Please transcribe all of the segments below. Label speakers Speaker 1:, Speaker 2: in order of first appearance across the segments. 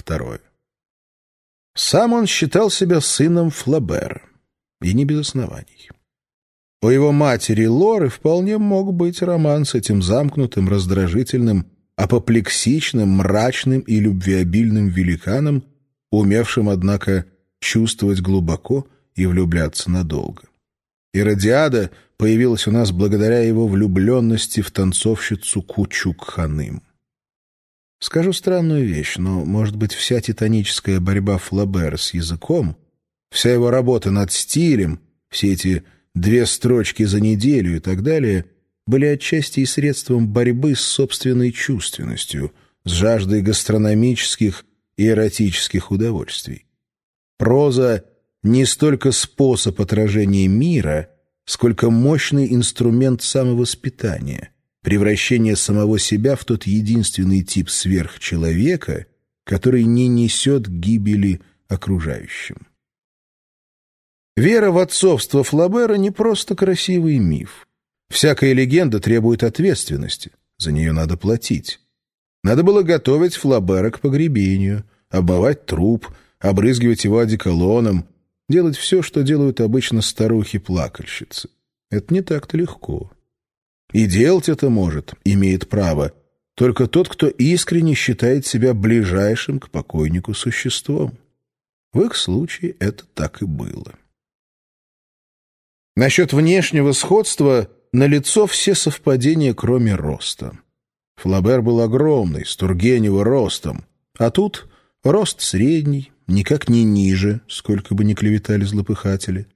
Speaker 1: Второе. Сам он считал себя сыном Флабера, и не без оснований. У его матери Лоры вполне мог быть роман с этим замкнутым, раздражительным, апоплексичным, мрачным и любвеобильным великаном, умевшим, однако, чувствовать глубоко и влюбляться надолго. Иродиада появилась у нас благодаря его влюбленности в танцовщицу Кучук-Ханым. Скажу странную вещь, но, может быть, вся титаническая борьба Флабера с языком, вся его работа над стилем, все эти две строчки за неделю и так далее, были отчасти и средством борьбы с собственной чувственностью, с жаждой гастрономических и эротических удовольствий. Проза — не столько способ отражения мира, сколько мощный инструмент самовоспитания — превращение самого себя в тот единственный тип сверхчеловека, который не несет гибели окружающим. Вера в отцовство Флабера не просто красивый миф. Всякая легенда требует ответственности, за нее надо платить. Надо было готовить Флабера к погребению, обмывать труп, обрызгивать его одеколоном, делать все, что делают обычно старухи-плакальщицы. Это не так-то легко. И делать это может, имеет право, только тот, кто искренне считает себя ближайшим к покойнику существом. В их случае это так и было. Насчет внешнего сходства налицо все совпадения, кроме роста. Флабер был огромный, с Тургенева ростом, а тут рост средний, никак не ниже, сколько бы ни клеветали злопыхатели.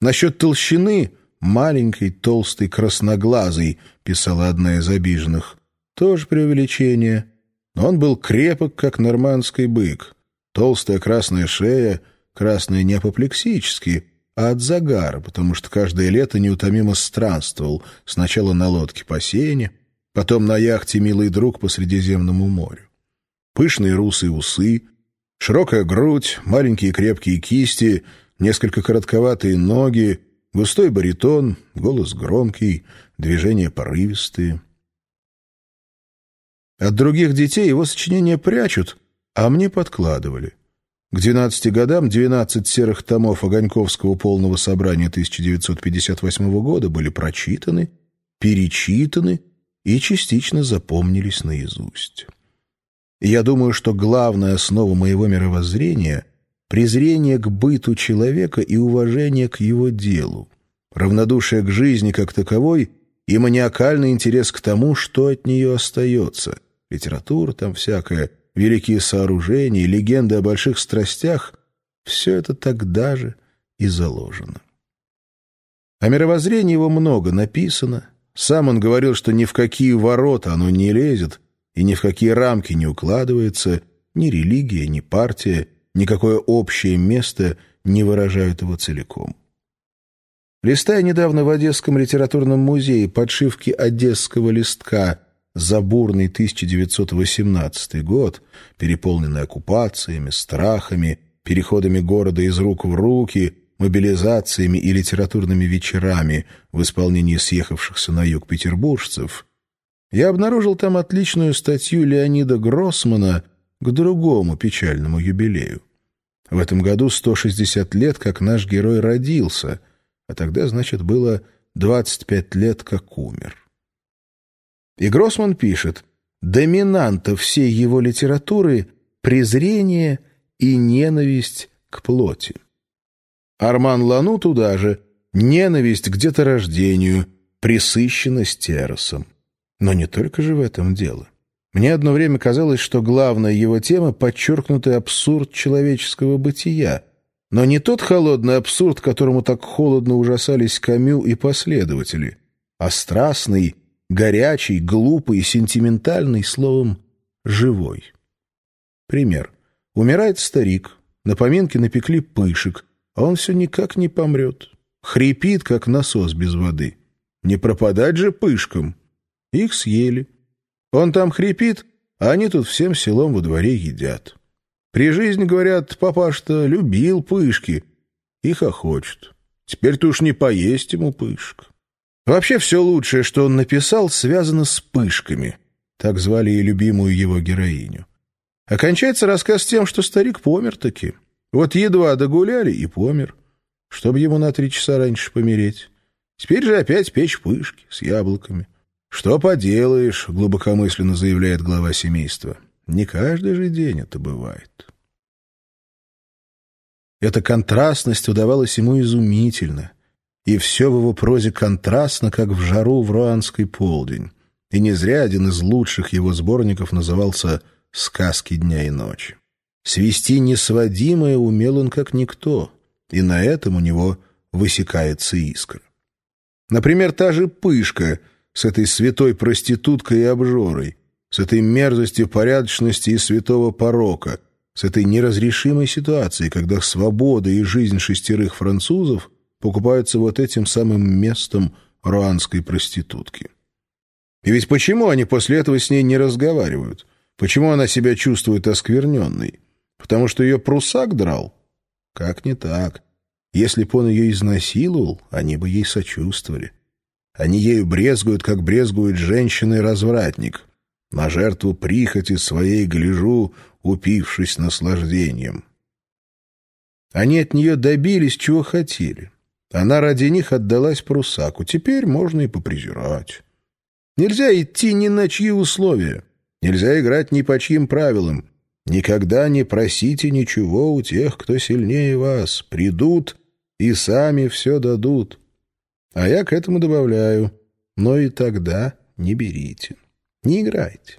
Speaker 1: Насчет толщины маленький, толстый, красноглазый, писала одна из обиженных. Тоже преувеличение. Но он был крепок, как нормандский бык. Толстая красная шея, красная не апоплексически, а от загара, потому что каждое лето неутомимо странствовал, сначала на лодке по сене, потом на яхте «Милый друг» по Средиземному морю. Пышные русые усы, широкая грудь, маленькие крепкие кисти, несколько коротковатые ноги — Густой баритон, голос громкий, движения порывистые. От других детей его сочинения прячут, а мне подкладывали. К 12 годам 12 серых томов Огоньковского полного собрания 1958 года были прочитаны, перечитаны и частично запомнились наизусть. Я думаю, что главная основа моего мировоззрения презрение к быту человека и уважение к его делу, равнодушие к жизни как таковой и маниакальный интерес к тому, что от нее остается. Литература там всякая, великие сооружения, легенды о больших страстях — все это тогда же и заложено. О мировоззрении его много написано. Сам он говорил, что ни в какие ворота оно не лезет и ни в какие рамки не укладывается, ни религия, ни партия — никакое общее место не выражают его целиком. Листая недавно в Одесском литературном музее подшивки одесского листка за бурный 1918 год, переполненный оккупациями, страхами, переходами города из рук в руки, мобилизациями и литературными вечерами в исполнении съехавшихся на юг петербуржцев, я обнаружил там отличную статью Леонида Гроссмана к другому печальному юбилею. В этом году 160 лет, как наш герой родился, а тогда, значит, было 25 лет, как умер. И Гроссман пишет, доминанта всей его литературы — презрение и ненависть к плоти. Арман Лану туда же — ненависть к деторождению, присыщенность террасом. Но не только же в этом дело. Мне одно время казалось, что главная его тема — подчеркнутый абсурд человеческого бытия, но не тот холодный абсурд, которому так холодно ужасались Камю и последователи, а страстный, горячий, глупый, сентиментальный, словом, живой. Пример. Умирает старик, на поминке напекли пышек, а он все никак не помрет. Хрипит, как насос без воды. Не пропадать же пышкам. Их съели. Он там хрипит, а они тут всем селом во дворе едят. При жизни, говорят, папаш-то любил пышки. И хохочут. Теперь-то уж не поесть ему пышек. Вообще все лучшее, что он написал, связано с пышками. Так звали и любимую его героиню. Окончается рассказ тем, что старик помер таки. Вот едва догуляли и помер, чтобы ему на три часа раньше помереть. Теперь же опять печь пышки с яблоками. «Что поделаешь», — глубокомысленно заявляет глава семейства. «Не каждый же день это бывает». Эта контрастность удавалась ему изумительно, и все в его прозе контрастно, как в жару в руанский полдень. И не зря один из лучших его сборников назывался «Сказки дня и ночи». Свести несводимое умел он как никто, и на этом у него высекается искра. Например, та же пышка с этой святой проституткой и обжорой, с этой мерзостью порядочности и святого порока, с этой неразрешимой ситуацией, когда свобода и жизнь шестерых французов покупаются вот этим самым местом руанской проститутки. И ведь почему они после этого с ней не разговаривают? Почему она себя чувствует оскверненной? Потому что ее прусак драл? Как не так? Если бы он ее изнасиловал, они бы ей сочувствовали. Они ею брезгуют, как брезгует женщина-развратник. На жертву прихоти своей гляжу, упившись наслаждением. Они от нее добились, чего хотели. Она ради них отдалась прусаку. Теперь можно и попрезирать. Нельзя идти ни на чьи условия. Нельзя играть ни по чьим правилам. Никогда не просите ничего у тех, кто сильнее вас. Придут и сами все дадут. А я к этому добавляю. Но и тогда не берите. Не играйте.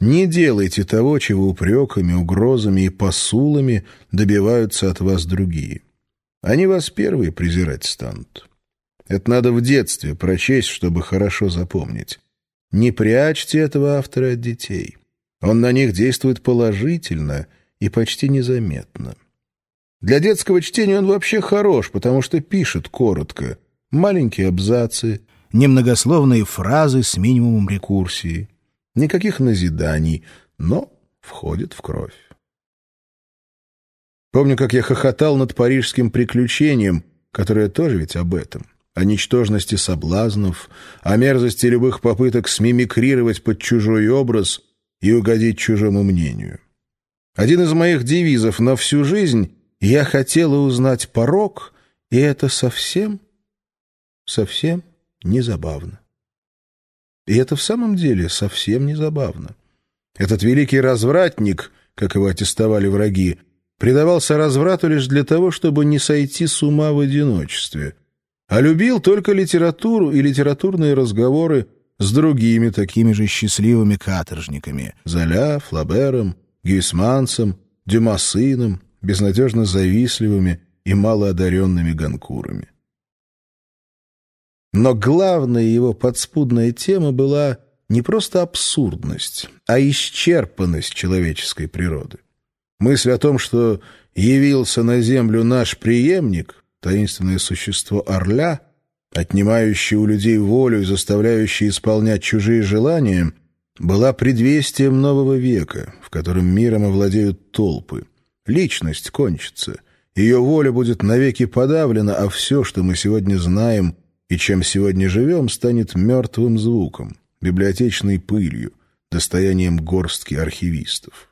Speaker 1: Не делайте того, чего упреками, угрозами и посулами добиваются от вас другие. Они вас первые презирать станут. Это надо в детстве прочесть, чтобы хорошо запомнить. Не прячьте этого автора от детей. Он на них действует положительно и почти незаметно. Для детского чтения он вообще хорош, потому что пишет коротко. Маленькие абзацы, немногословные фразы с минимумом рекурсии. Никаких назиданий, но входит в кровь. Помню, как я хохотал над парижским приключением, которое тоже ведь об этом о ничтожности соблазнов, о мерзости любых попыток смимикрировать под чужой образ и угодить чужому мнению. Один из моих девизов на всю жизнь «Я хотела узнать порог, и это совсем, совсем не забавно». И это в самом деле совсем не забавно. Этот великий развратник, как его аттестовали враги, предавался разврату лишь для того, чтобы не сойти с ума в одиночестве — а любил только литературу и литературные разговоры с другими такими же счастливыми каторжниками — Золя, Флабером, Гюйсмансом, Дюмасыном, безнадежно завистливыми и малоодаренными ганкурами. Но главная его подспудная тема была не просто абсурдность, а исчерпанность человеческой природы. Мысль о том, что явился на землю наш преемник, таинственное существо Орля, отнимающее у людей волю и заставляющее исполнять чужие желания, была предвестием нового века, в котором миром овладеют толпы. Личность кончится, ее воля будет навеки подавлена, а все, что мы сегодня знаем и чем сегодня живем, станет мертвым звуком, библиотечной пылью, достоянием горстки архивистов.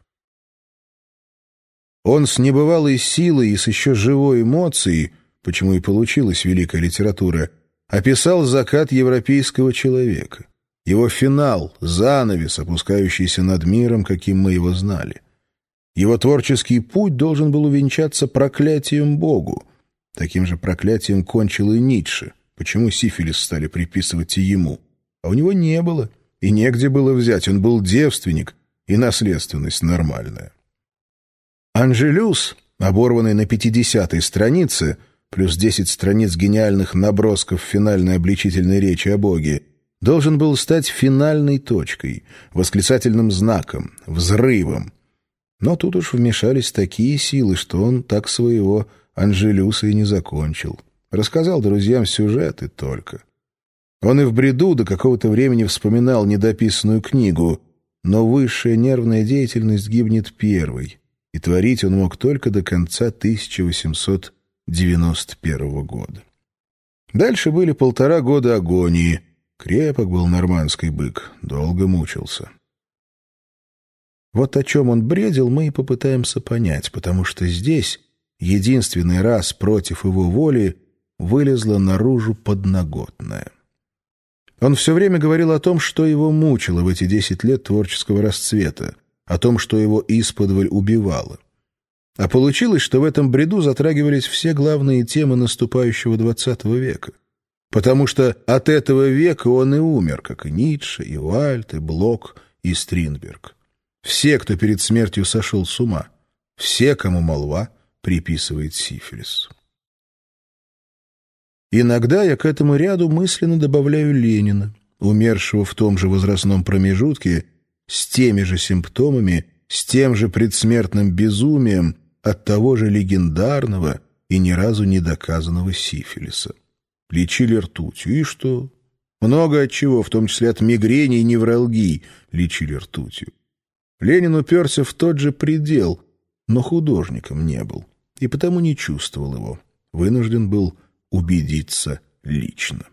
Speaker 1: Он с небывалой силой и с еще живой эмоцией — почему и получилась великая литература, описал закат европейского человека, его финал, занавес, опускающийся над миром, каким мы его знали. Его творческий путь должен был увенчаться проклятием Богу. Таким же проклятием кончил и Ницше. Почему сифилис стали приписывать и ему? А у него не было, и негде было взять. Он был девственник, и наследственность нормальная. Анжелюс, оборванный на пятидесятой странице, плюс десять страниц гениальных набросков финальной обличительной речи о Боге, должен был стать финальной точкой, восклицательным знаком, взрывом. Но тут уж вмешались такие силы, что он так своего Анжелюса и не закончил. Рассказал друзьям сюжеты только. Он и в бреду до какого-то времени вспоминал недописанную книгу, но высшая нервная деятельность гибнет первой, и творить он мог только до конца 1800 91 года. Дальше были полтора года агонии. Крепок был нормандский бык, долго мучился. Вот о чем он бредил, мы и попытаемся понять, потому что здесь единственный раз против его воли вылезла наружу подноготная. Он все время говорил о том, что его мучило в эти десять лет творческого расцвета, о том, что его исподволь убивало. А получилось, что в этом бреду затрагивались все главные темы наступающего XX века. Потому что от этого века он и умер, как и Ницше, и Вальт, и Блок, и Стринберг. Все, кто перед смертью сошел с ума. Все, кому молва приписывает сифилис. Иногда я к этому ряду мысленно добавляю Ленина, умершего в том же возрастном промежутке, с теми же симптомами, с тем же предсмертным безумием от того же легендарного и ни разу не доказанного сифилиса. Лечили ртутью, и что? Много от чего, в том числе от мигрени и невралгии, лечили ртутью. Ленин уперся в тот же предел, но художником не был, и потому не чувствовал его. Вынужден был убедиться лично.